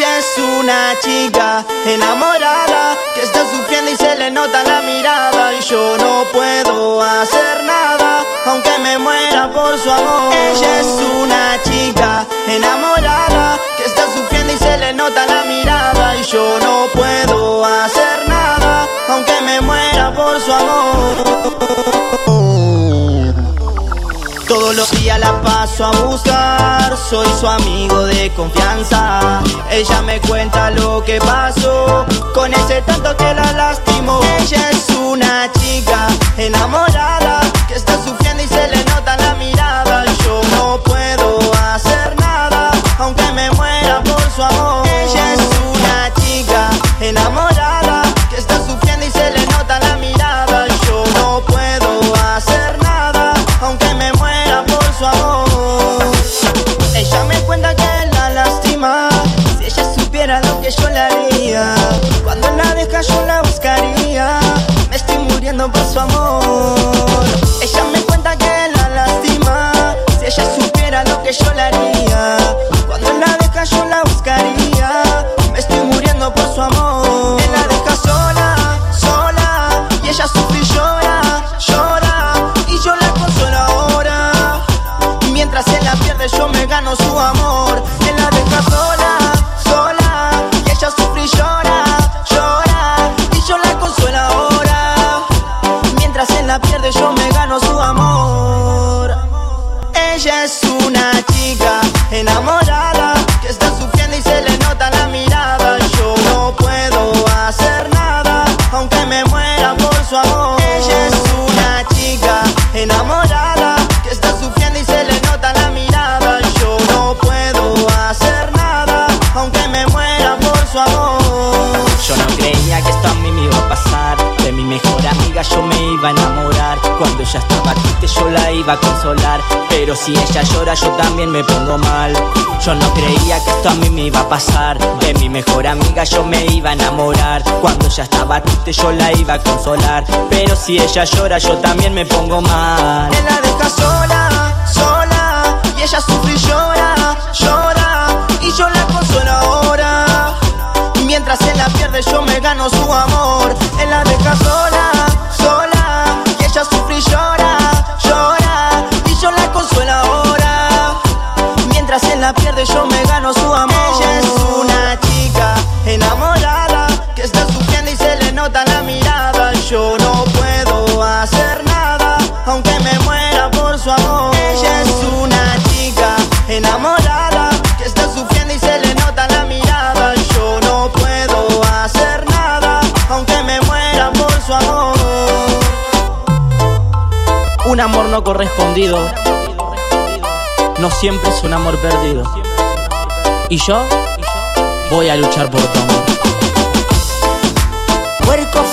Ella es una chica enamorada que está sufriendo y se le nota la mirada y yo no puedo hacer nada aunque me muera por su amor. Ella es una chica enamorada los la paso a buscar, soy su amigo de confianza. Ella me cuenta lo que pasó, con ese tanto que la lastimó. Ella sufre y llora, llora, y yo la consuelo ahora. Mientras él la pierde yo me gano su amor. Él la deja sola, sola Y ella sufre y llora, llora Y yo la consuelo ahora. Mientras él la pierde yo me gano su amor. Ella es una chica enamorada su amor. Yo no creía que esto a mí me iba a pasar. De mi mejor amiga yo me iba a enamorar. Cuando ella estaba triste yo la iba a consolar. Pero si ella llora yo también me pongo mal. Yo no creía que esto a mí me iba a pasar. De mi mejor amiga yo me iba a enamorar. Cuando ella estaba triste yo la iba a consolar. Pero si ella llora yo también me pongo mal. Él la deja sola, sola Y ella sufre y llora, la pierde yo me gano su amor. Él la deja sola, sola Y ella sufre llora, llora Y yo la consuelo ahora. Mientras él la pierde yo me gano su amor Un amor no correspondido no siempre es un amor perdido. Y yo voy a luchar por tu amor. Puerco